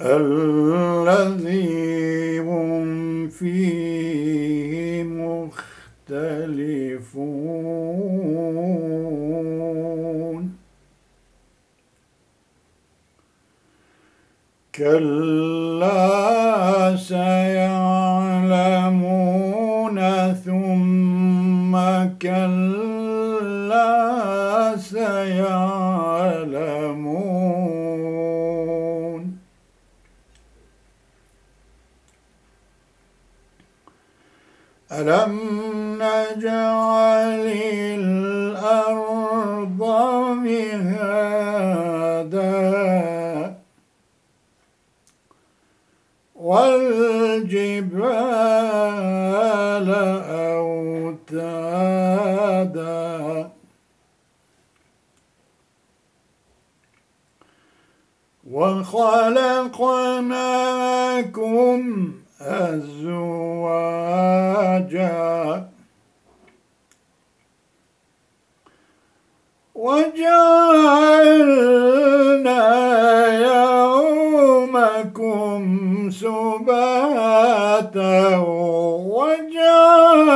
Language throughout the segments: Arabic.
الذي وخلقناكم أزواجا. وجعلنا يومكم سباتا. وجعلنا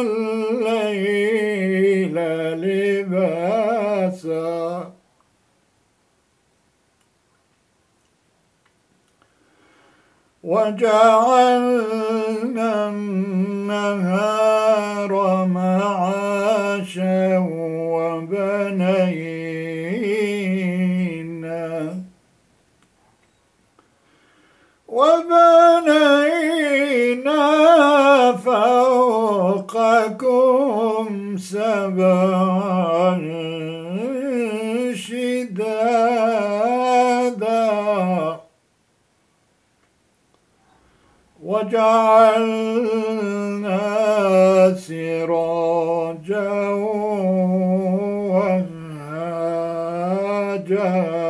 الليل لباسا. وجعلنا النهار معاشا وبنينا. وبنينا فوقكم سبعا وجعلنا سراجا وهاجا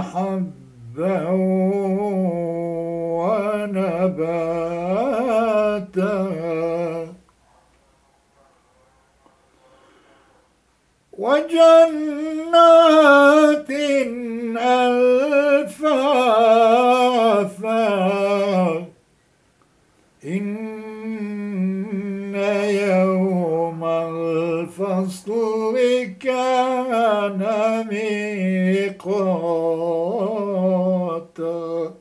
حبا ونباتا. وجنات ألفافا. إن يوم الفصل ميقاتا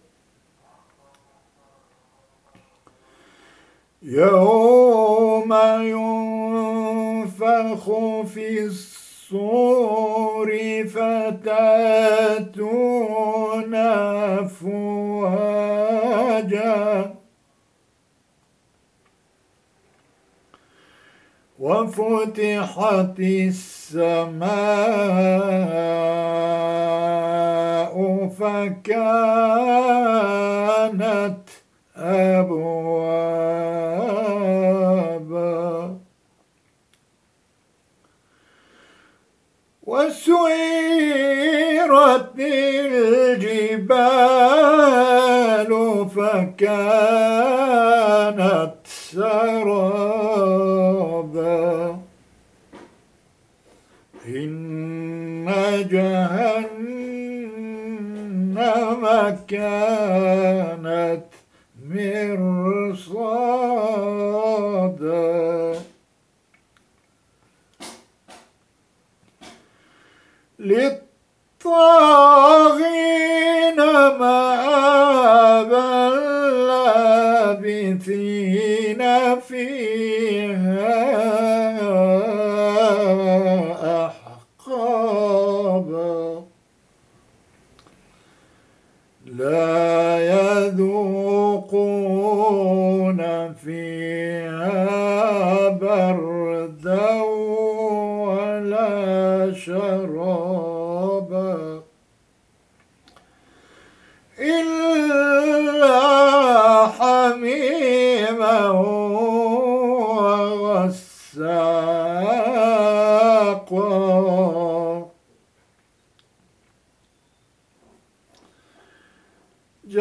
يوم ينفخ في الصور فتأتون أفواجا. وفتحت السماء فكانت أبوابا. وسيرت الجبال فكانت سرابا كانت مرصادا. للطاغين مآبا لابثين فيها.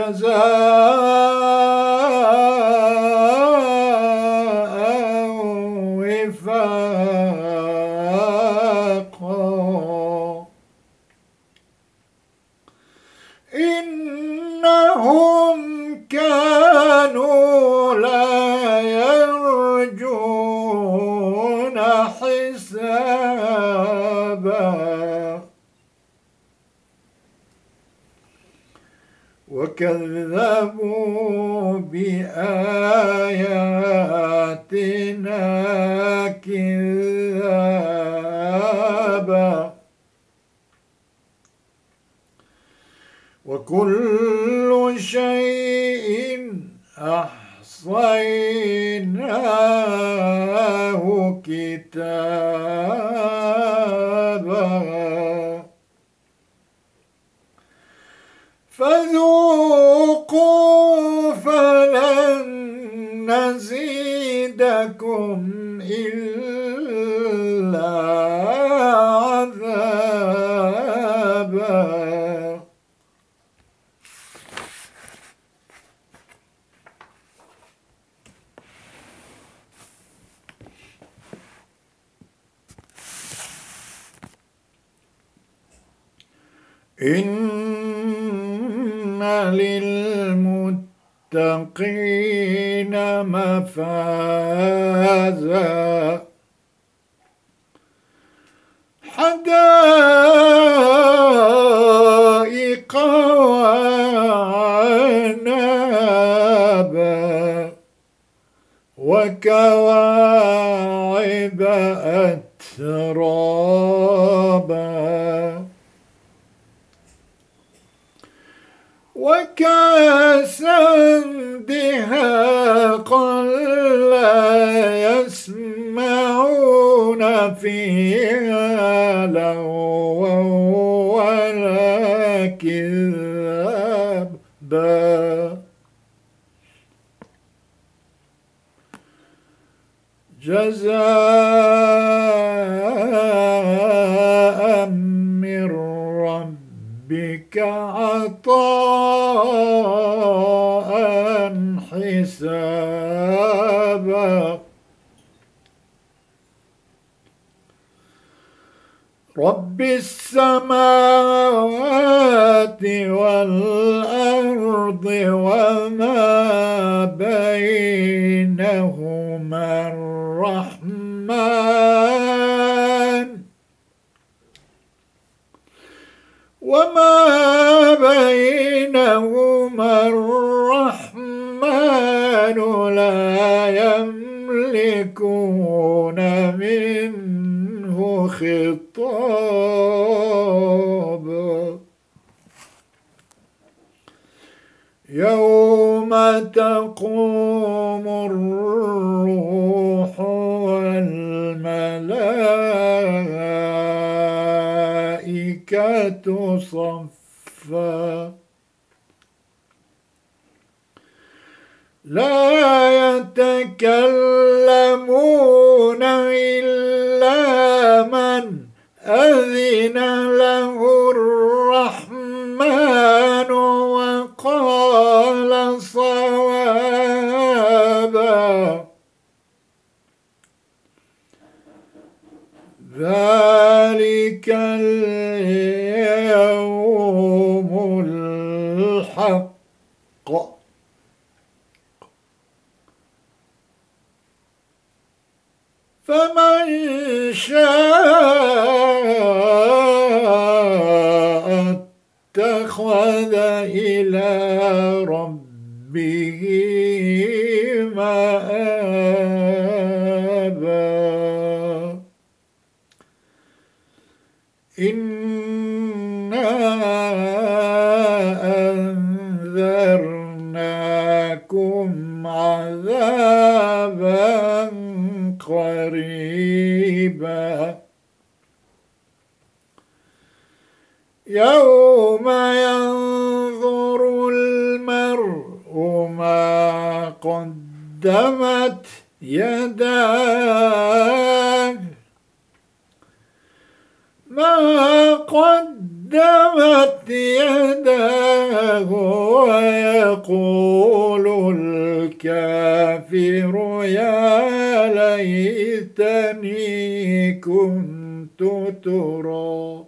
جزاء وكل شيء أحصيناه كتابا فذوقوا فلن نزيدكم إلا عذابا. إن للمتقين مفازا. حدائق وعنابا وكواعب وما بينهما الرحمن وما بينهما الرحمن لا يملكون منه خطابا يوم تقوم الروح والملائكة صفا. لا يتكلمون إلا إلى ربه مآبا إنا أنذرناكم عذابا قريبا. يوم ينظر المرء ما قدمت يداه. ما قدمت يداه ويقول الكافر يا ليتني كنت ترابا.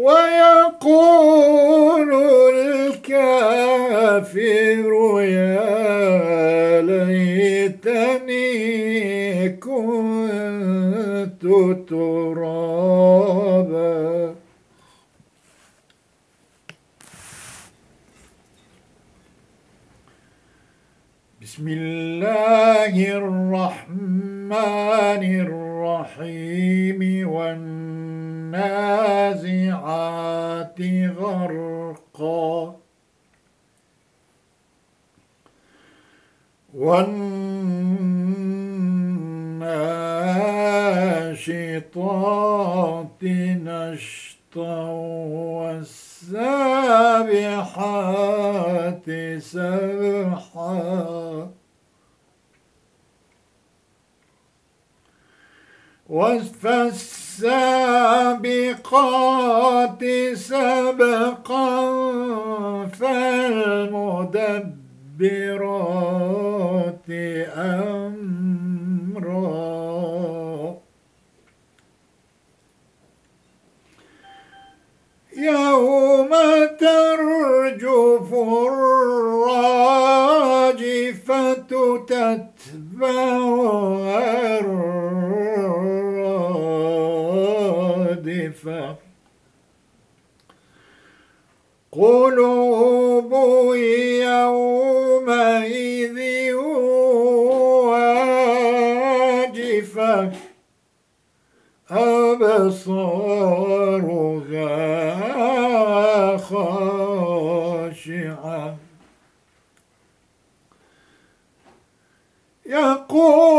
ويقول الكافر يا ليتني كنت ترابا. بسم الله الرحمن الرحيم والنازعات والناشطات نشطا والسابحات سبحا. فالسابقات سبقا فالمدبرات أمرا. يوم ترجف أبصارها خاشعة. يقولون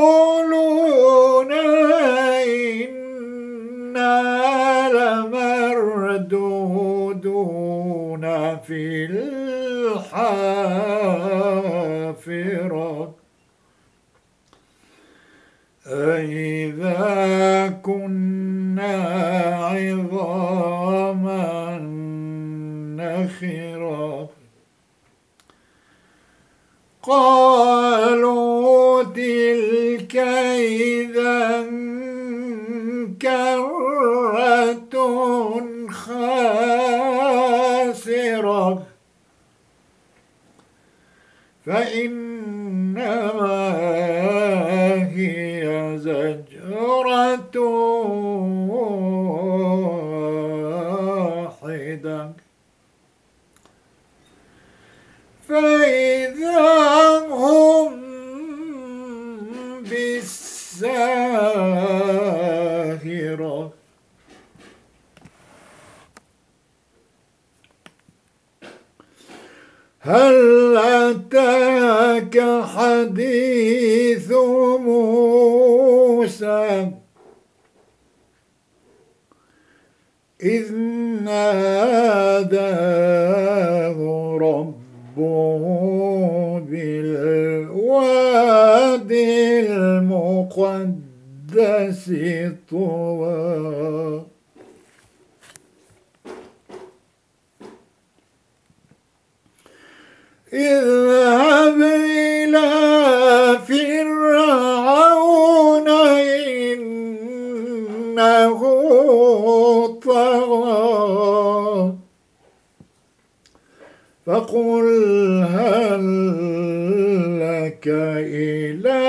بالوادي المقدس طوى. اذهب إلى فرعون إنه طغى. فقل هل لك إلى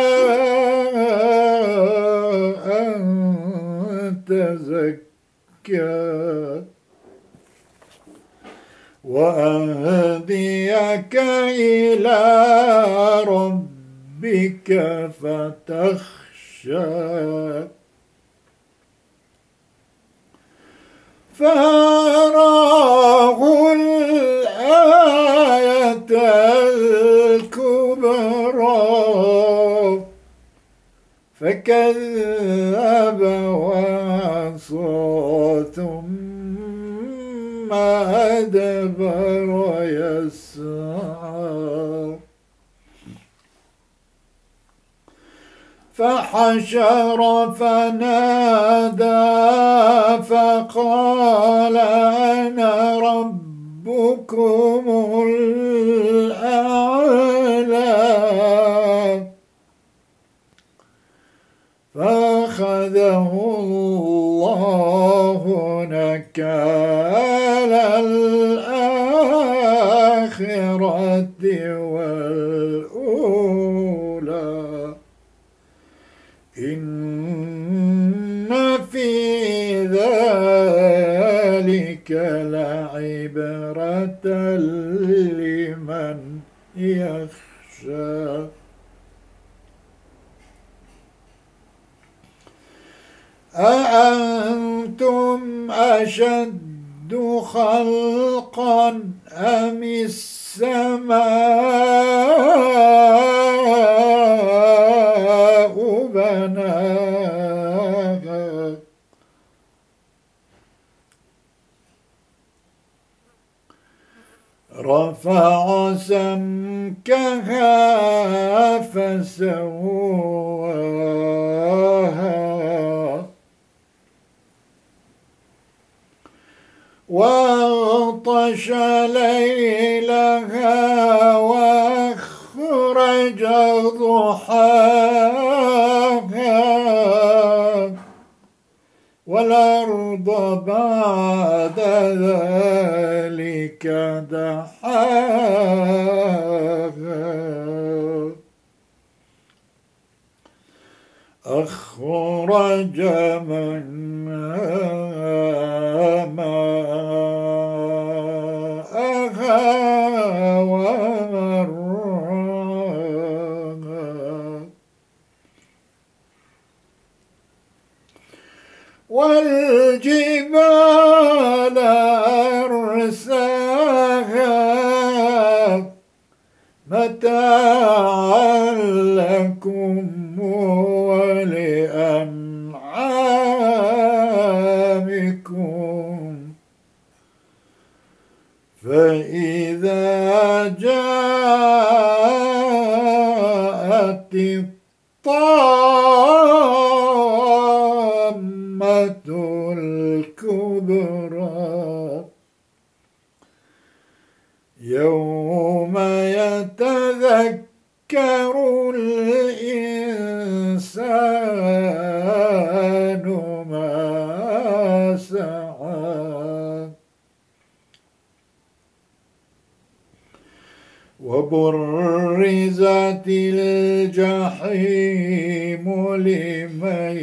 أن تزكى. وأهديك إلى ربك فتخشى. فأراه الآية الكبرى. فكذب وعصى ثم أدبر يسعى فحشر فنادى فقال أنا ربكم الأعلى فأخذه الله نكال الآخرة والأولى. إن في ذلك لعبرة لمن يخشى. أأنتم أشد خلقا أم السماء بناها؟ رفع سمكها فسواها وأغطش ليلها وأخرج ضحاها والأرض بعد ذلك دحاها. أخرج منها فإذا جاءت الطامة الكبرى يوم يتذكر وبرزت الجحيم لمن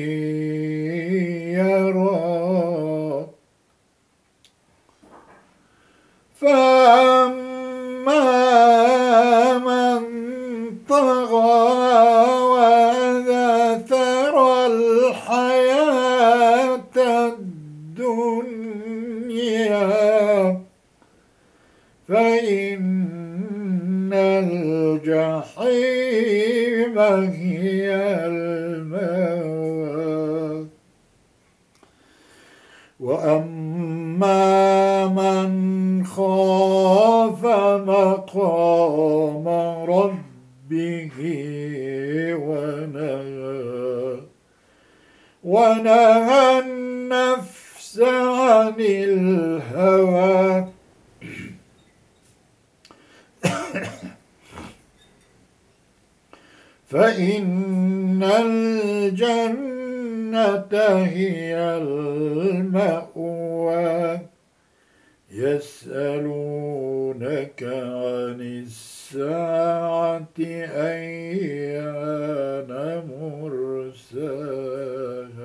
يرى. فأما النفس عن الهوى. فإن الجنة هي المأوى. يسألونك عن الساعة أيان مرساها.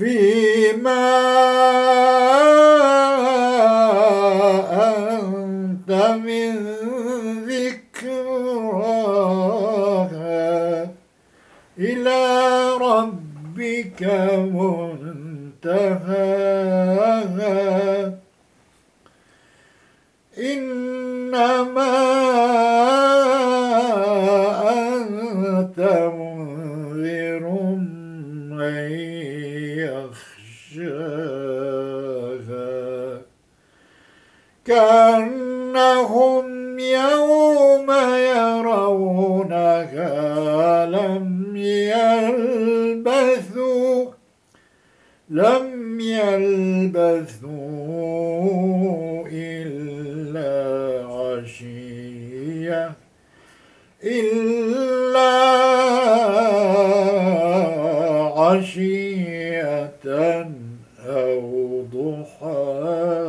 فيما أنت من ذكراها إلى ربك منتهاها إنما كأنهم يوم يرونها لم يلبثوا لم يلبثوا إلا عشية إلا عشية أو ضحاها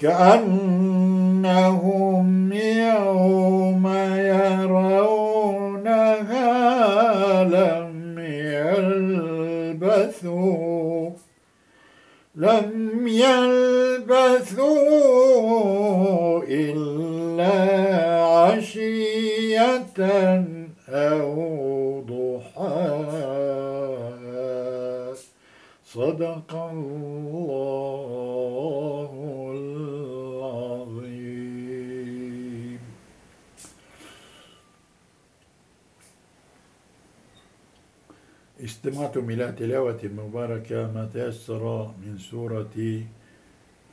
كأنهم يوم يرونها لم يلبثوا لم يلبثوا إلا عشية أو ضحاها صدق الله. استمعتم إلى تلاوة مباركة ما تيسر من سورة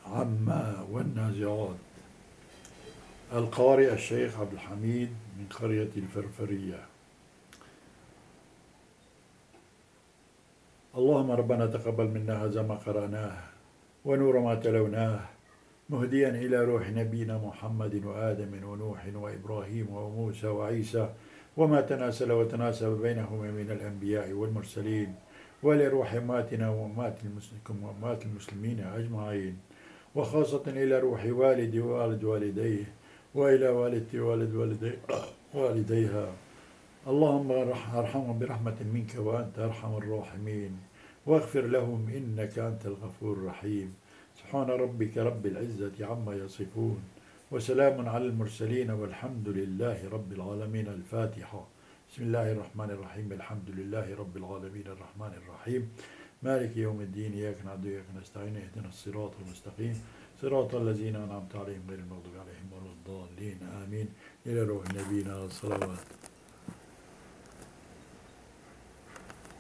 عما والنازعات. القارئ الشيخ عبد الحميد من قرية الفرفرية. اللهم ربنا تقبل منا هذا ما قرأناه ونور ما تلوناه مهديا إلى روح نبينا محمد وآدم ونوح وإبراهيم وموسى وعيسى وما تناسل وتناسب بينهما من الأنبياء والمرسلين ولروح ماتنا ومات المسلمين ومات المسلمين أجمعين وخاصة إلى روح والدي ووالد والديه وإلى والدتي ووالد والدي والديها. اللهم أرحمهم برحمة منك وأنت أرحم الراحمين واغفر لهم إنك أنت الغفور الرحيم. سبحان ربك رب العزة عما يصفون. وسلام على المرسلين والحمد لله رب العالمين. الفاتحة. بسم الله الرحمن الرحيم. الحمد لله رب العالمين. الرحمن الرحيم. مالك يوم الدين. إياك نعبد وإياك نستعين. اهدنا الصراط المستقيم. صراط الذين أنعمت عليهم غير المغضوب عليهم ولا الضالين. آمين. إلى روح نبينا. الصلوات